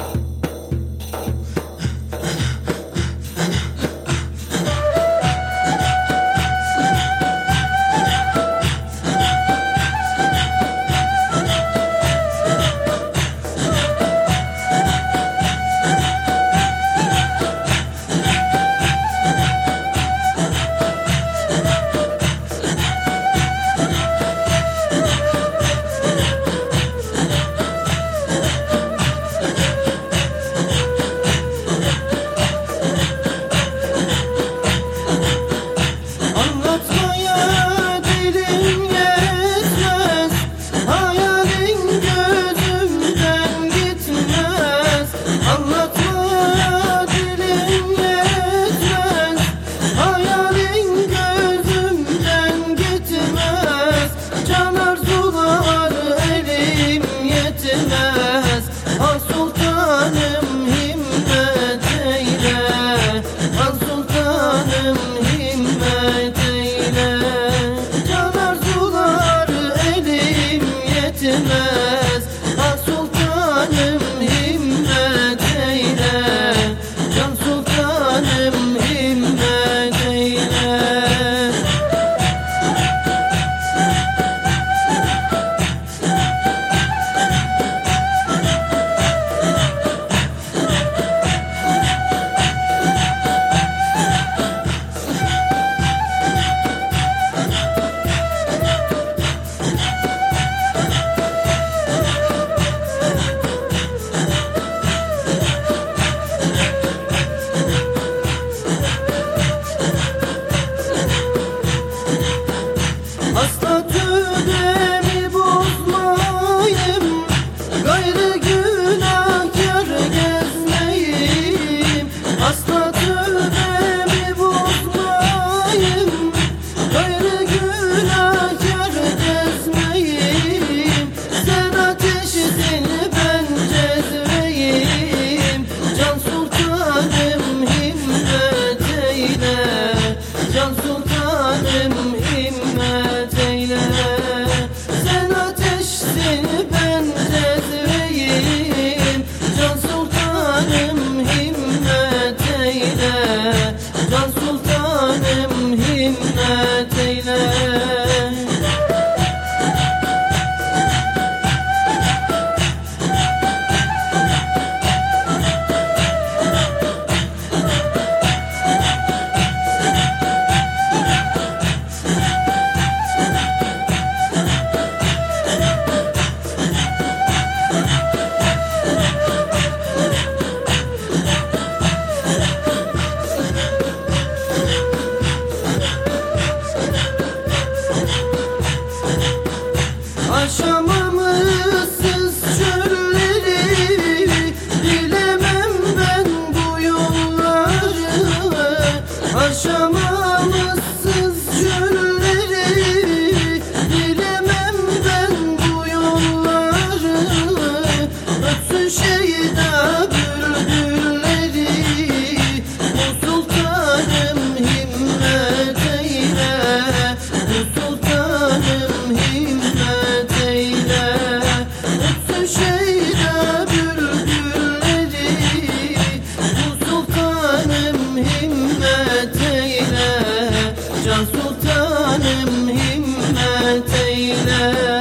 Bye. tonight. 你这样 Aşamamışsın çölleri Bilemem ben bu yolları. Aşamamışsın ظالم همتينا